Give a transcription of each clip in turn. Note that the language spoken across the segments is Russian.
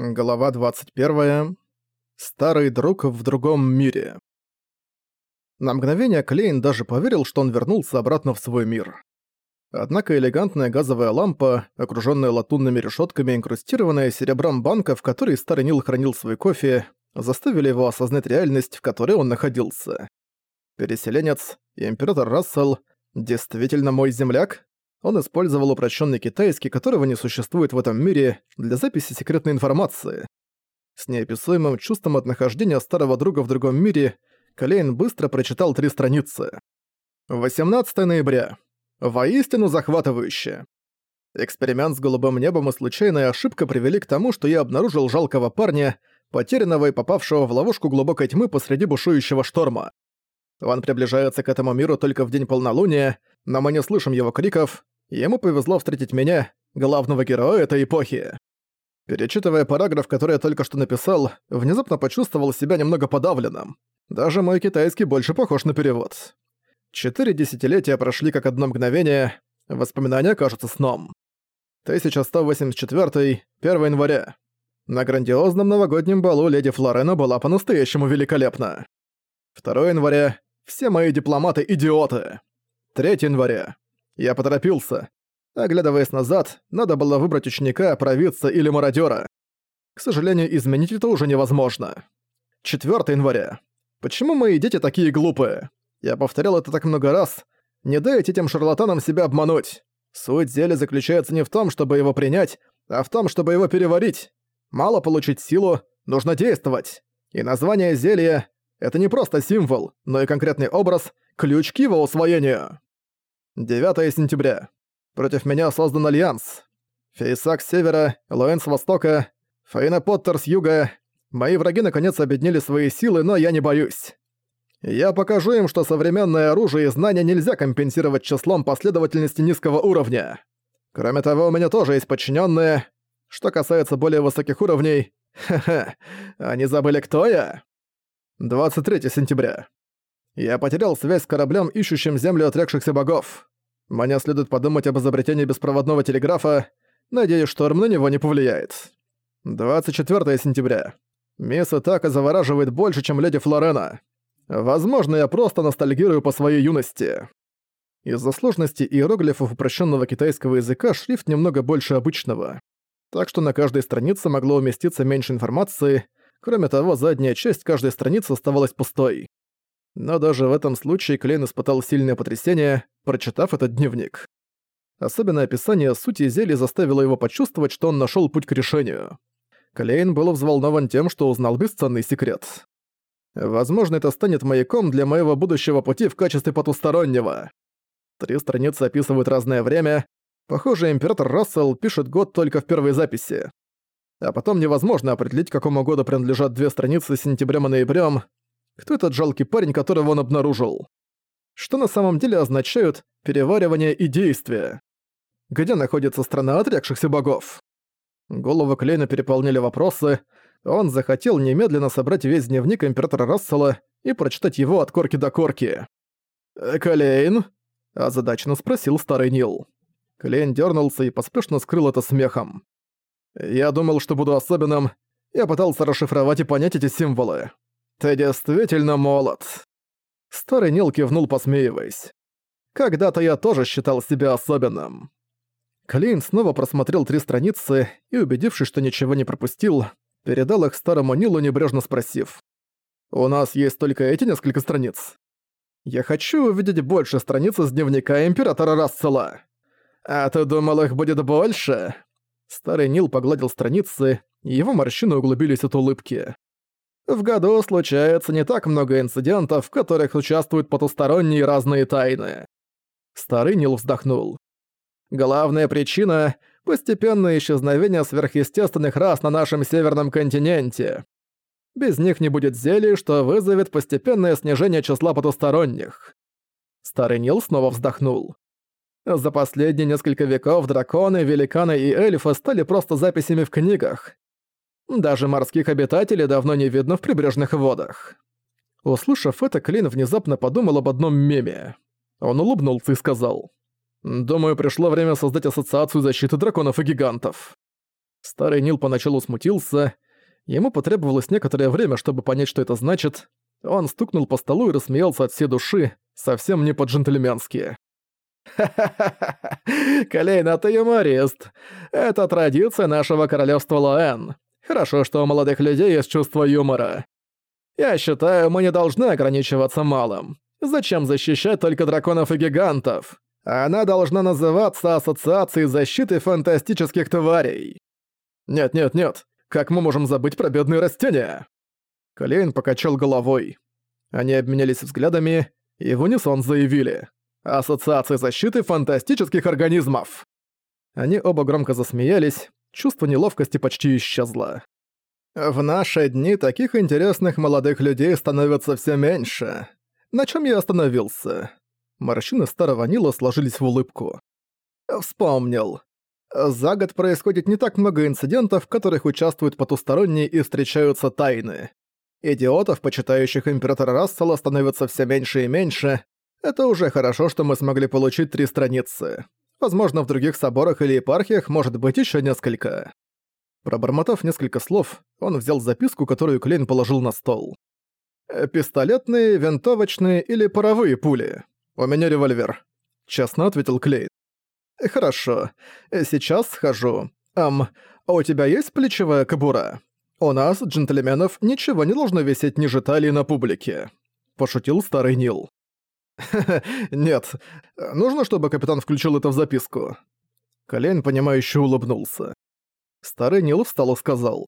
Глава 21. Старый друг в другом мире. На мгновение Клейн даже поверил, что он вернулся обратно в свой мир. Однако элегантная газовая лампа, окружённая латунными решётками, инкрустированная серебром банка, в которой старый Нил хранил свой кофе, заставили его осознать реальность, в которой он находился. Переселенец, император Рассел, действительно мой земляк? Он использовал упрощенный китайский, которого не существует в этом мире, для записи секретной информации. С неописуемым чувством от нахождения старого друга в другом мире Клейн быстро прочитал три страницы. 18 ноября. Воистину захватывающе. Эксперимент с голубым небом и случайная ошибка привели к тому, что я обнаружил жалкого парня, потерянного и попавшего в ловушку глубокой тьмы посреди бушующего шторма. Он приближается к этому миру только в день полнолуния, но мы не слышим его криков, ему повезло встретить меня, главного героя этой эпохи. Перечитывая параграф, который я только что написал, внезапно почувствовал себя немного подавленным. Даже мой китайский больше похож на перевод. Четыре десятилетия прошли как одно мгновение, воспоминания кажутся сном. 1184, 1 января. На грандиозном новогоднем балу леди Флорена была по-настоящему великолепна. 2 января. Все мои дипломаты – идиоты. 3 января. Я поторопился. Оглядываясь назад, надо было выбрать ученика, провидца или мародёра. К сожалению, изменить это уже невозможно. 4 января. Почему мои дети такие глупые? Я повторял это так много раз. Не дайте этим шарлатанам себя обмануть. Суть зелья заключается не в том, чтобы его принять, а в том, чтобы его переварить. Мало получить силу, нужно действовать. И название зелья это не просто символ, но и конкретный образ, ключ к его усвоению. 9 сентября. Против меня создан альянс. Фейсак с севера, Лоэн с востока, Фаина Поттер с юга. Мои враги наконец объединили свои силы, но я не боюсь. Я покажу им, что современное оружие и знания нельзя компенсировать числом последовательности низкого уровня. Кроме того, у меня тоже есть подчиненные. Что касается более высоких уровней, ха-ха, они забыли, кто я? 23 сентября. Я потерял связь с кораблем, ищущим землю отрекшихся богов. Мне следует подумать об изобретении беспроводного телеграфа. Надеюсь, шторм на него не повлияет. 24 сентября. Мисс Итака завораживает больше, чем леди Флорена. Возможно, я просто ностальгирую по своей юности. Из-за сложности иероглифов упрощенного китайского языка шрифт немного больше обычного. Так что на каждой странице могло уместиться меньше информации, Кроме того, задняя часть каждой страницы оставалась пустой. Но даже в этом случае Клейн испытал сильное потрясение, прочитав этот дневник. Особенно описание сути зелья заставило его почувствовать, что он нашел путь к решению. Клейн был взволнован тем, что узнал бесценный секрет. Возможно, это станет маяком для моего будущего пути в качестве потустороннего. Три страницы описывают разное время. Похоже, император Рассел пишет год только в первой записи а потом невозможно определить, какому году принадлежат две страницы с сентябрем и ноябрем. Кто этот жалкий парень, которого он обнаружил? Что на самом деле означают переваривание и действие? Где находится страна отрекшихся богов? Голову Клейна переполнили вопросы. Он захотел немедленно собрать весь дневник Императора Рассела и прочитать его от корки до корки. «Э, «Клейн?» – озадаченно спросил старый Нил. Клейн дернулся и поспешно скрыл это смехом. Я думал, что буду особенным. Я пытался расшифровать и понять эти символы. Ты действительно молод. Старый Нил кивнул, посмеиваясь. Когда-то я тоже считал себя особенным. Клейн снова просмотрел три страницы и, убедившись, что ничего не пропустил, передал их старому Нилу, небрежно спросив. «У нас есть только эти несколько страниц. Я хочу увидеть больше страниц из дневника Императора Рассела. А ты думал, их будет больше?» Старый Нил погладил страницы, и его морщины углубились от улыбки. В году случается не так много инцидентов, в которых участвуют потусторонние разные тайны. Старый Нил вздохнул. Главная причина — постепенное исчезновение сверхъестественных рас на нашем северном континенте. Без них не будет зелий, что вызовет постепенное снижение числа потусторонних. Старый Нил снова вздохнул. За последние несколько веков драконы, великаны и эльфы стали просто записями в книгах. Даже морских обитателей давно не видно в прибрежных водах. Услышав это, Клин внезапно подумал об одном меме. Он улыбнулся и сказал. «Думаю, пришло время создать ассоциацию защиты драконов и гигантов». Старый Нил поначалу смутился. Ему потребовалось некоторое время, чтобы понять, что это значит. Он стукнул по столу и рассмеялся от всей души, совсем не по-джентльменски. «Ха-ха-ха! Колейн, а ты юморист! Это традиция нашего королевства Лоэн. Хорошо, что у молодых людей есть чувство юмора. Я считаю, мы не должны ограничиваться малым. Зачем защищать только драконов и гигантов? Она должна называться Ассоциацией защиты фантастических тварей. Нет-нет-нет, как мы можем забыть про бедные растения? Колейн покачал головой. Они обменялись взглядами и в унисон заявили. Ассоциация защиты фантастических организмов. Они оба громко засмеялись, чувство неловкости почти исчезло. В наши дни таких интересных молодых людей становится все меньше. На чем я остановился? Морщины старого Нила сложились в улыбку. Вспомнил. За год происходит не так много инцидентов, в которых участвуют потусторонние и встречаются тайны. Идиотов, почитающих императора Рассела, становится все меньше и меньше. Это уже хорошо, что мы смогли получить три страницы. Возможно, в других соборах или епархиях может быть еще несколько. Пробормотав несколько слов, он взял записку, которую Клейн положил на стол. «Пистолетные, винтовочные или паровые пули? У меня револьвер», — честно ответил Клейн. «Хорошо. Сейчас схожу. Ам, а у тебя есть плечевая кобура?» «У нас, джентльменов, ничего не должно висеть ниже талии на публике», — пошутил старый Нил. «Нет, нужно, чтобы капитан включил это в записку». Колейн, понимающе улыбнулся. Старый Нил встал и сказал.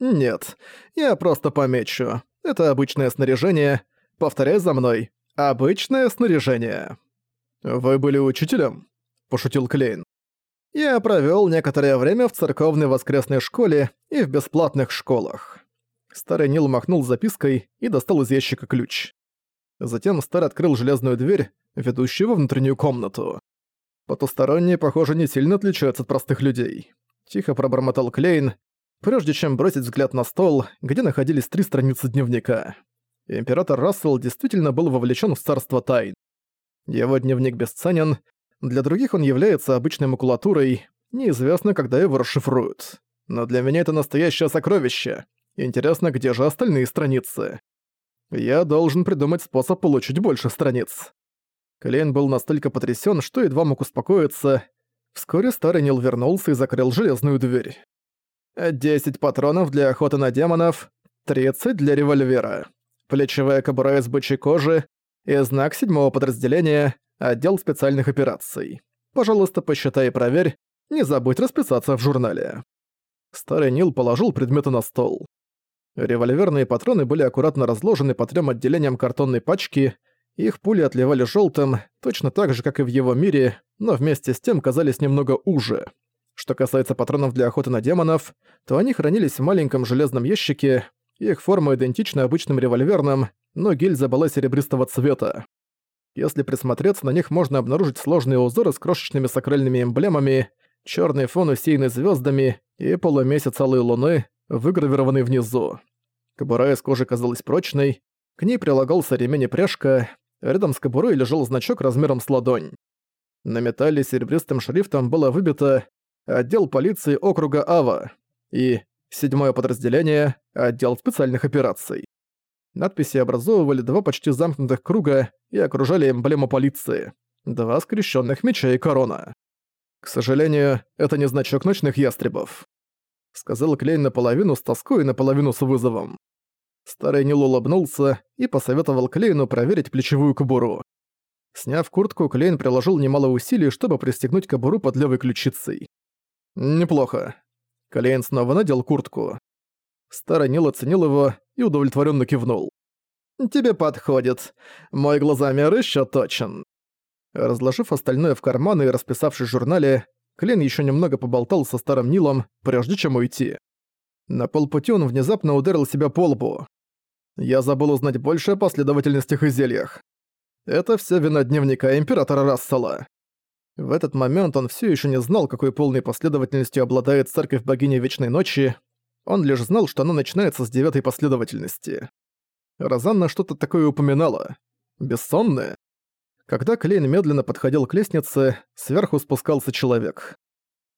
«Нет, я просто помечу. Это обычное снаряжение. Повторяй за мной. Обычное снаряжение». «Вы были учителем?» – пошутил Клейн. Я провёл некоторое время в церковной воскресной школе и в бесплатных школах. Старый Нил махнул запиской и достал из ящика ключ. Затем Стар открыл железную дверь, ведущую во внутреннюю комнату. Потусторонние, похоже, не сильно отличаются от простых людей. Тихо пробормотал Клейн, прежде чем бросить взгляд на стол, где находились три страницы дневника. Император Рассел действительно был вовлечен в царство тайн. Его дневник бесценен, для других он является обычной макулатурой, неизвестно, когда его расшифруют. Но для меня это настоящее сокровище. Интересно, где же остальные страницы? Я должен придумать способ получить больше страниц. Клейн был настолько потрясен, что едва мог успокоиться. Вскоре старый Нил вернулся и закрыл железную дверь. «Десять патронов для охоты на демонов, тридцать для револьвера, плечевая кобура из бычьей кожи и знак седьмого подразделения Отдел специальных операций. Пожалуйста, посчитай и проверь. Не забудь расписаться в журнале». Старый Нил положил предметы на стол. Револьверные патроны были аккуратно разложены по трем отделениям картонной пачки, их пули отливали желтым, точно так же, как и в его мире, но вместе с тем казались немного уже. Что касается патронов для охоты на демонов, то они хранились в маленьком железном ящике, их форма идентична обычным револьверным, но гильза была серебристого цвета. Если присмотреться, на них можно обнаружить сложные узоры с крошечными сакральными эмблемами, черный фон усеянный звездами и полумесяц алой луны, выгравированный внизу. Кобура из кожи казалась прочной, к ней прилагался ремень и пряжка, рядом с кобурой лежал значок размером с ладонь. На металле серебристым шрифтом было выбито «Отдел полиции округа Ава» и «Седьмое подразделение. Отдел специальных операций». Надписи образовывали два почти замкнутых круга и окружали эмблему полиции. Два скрещенных меча и корона. К сожалению, это не значок ночных ястребов. Сказал Клейн наполовину с тоской и наполовину с вызовом. Старый Нил улыбнулся и посоветовал Клейну проверить плечевую кобуру. Сняв куртку, Клейн приложил немало усилий, чтобы пристегнуть кобуру под левой ключицей. «Неплохо». Клейн снова надел куртку. Старый Нил оценил его и удовлетворенно кивнул. «Тебе подходит. Мой глазомер еще точен». Разложив остальное в карманы и расписавшись в журнале, Клин еще немного поболтал со старым Нилом, прежде чем уйти. На полпути он внезапно ударил себя по лбу. Я забыл узнать больше о последовательностях и зельях. Это все вина дневника Императора Рассела. В этот момент он все еще не знал, какой полной последовательностью обладает Церковь Богини Вечной Ночи, он лишь знал, что она начинается с девятой последовательности. Розанна что-то такое упоминала. Бессонная? Когда Клейн медленно подходил к лестнице, сверху спускался человек.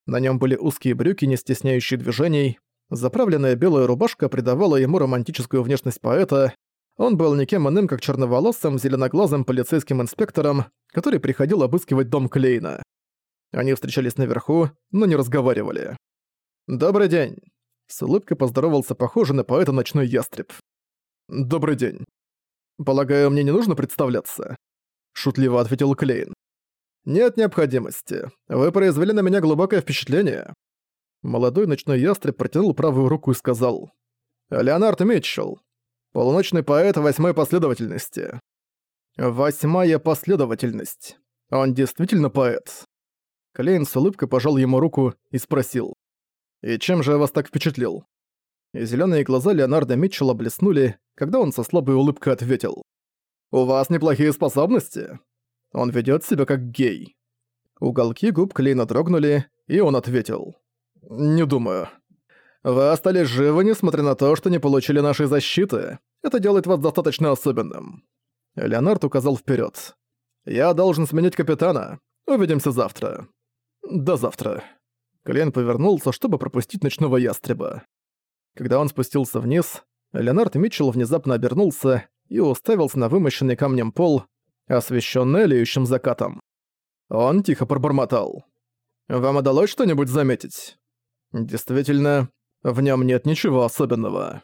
На нем были узкие брюки, не стесняющие движений. Заправленная белая рубашка придавала ему романтическую внешность поэта. Он был никем иным, как черноволосым, зеленоглазым полицейским инспектором, который приходил обыскивать дом Клейна. Они встречались наверху, но не разговаривали. «Добрый день!» С улыбкой поздоровался похожий на поэта ночной ястреб. «Добрый день. Полагаю, мне не нужно представляться?» Шутливо ответил Клейн. «Нет необходимости. Вы произвели на меня глубокое впечатление». Молодой ночной ястреб протянул правую руку и сказал. «Леонард Митчелл. Полуночный поэт восьмой последовательности». «Восьмая последовательность. Он действительно поэт?» Клейн с улыбкой пожал ему руку и спросил. «И чем же я вас так впечатлил?» И зелёные глаза Леонарда Митчелла блеснули, когда он со слабой улыбкой ответил. «У вас неплохие способности. Он ведёт себя как гей». Уголки губ Клейна дрогнули, и он ответил. «Не думаю. Вы остались живы, несмотря на то, что не получили нашей защиты. Это делает вас достаточно особенным». Леонард указал вперёд. «Я должен сменить капитана. Увидимся завтра». «До завтра». Клейн повернулся, чтобы пропустить ночного ястреба. Когда он спустился вниз, Леонард Митчелл внезапно обернулся и уставился на вымощенный камнем пол, освещенный леющим закатом. Он тихо пробормотал. «Вам удалось что-нибудь заметить?» «Действительно, в нем нет ничего особенного».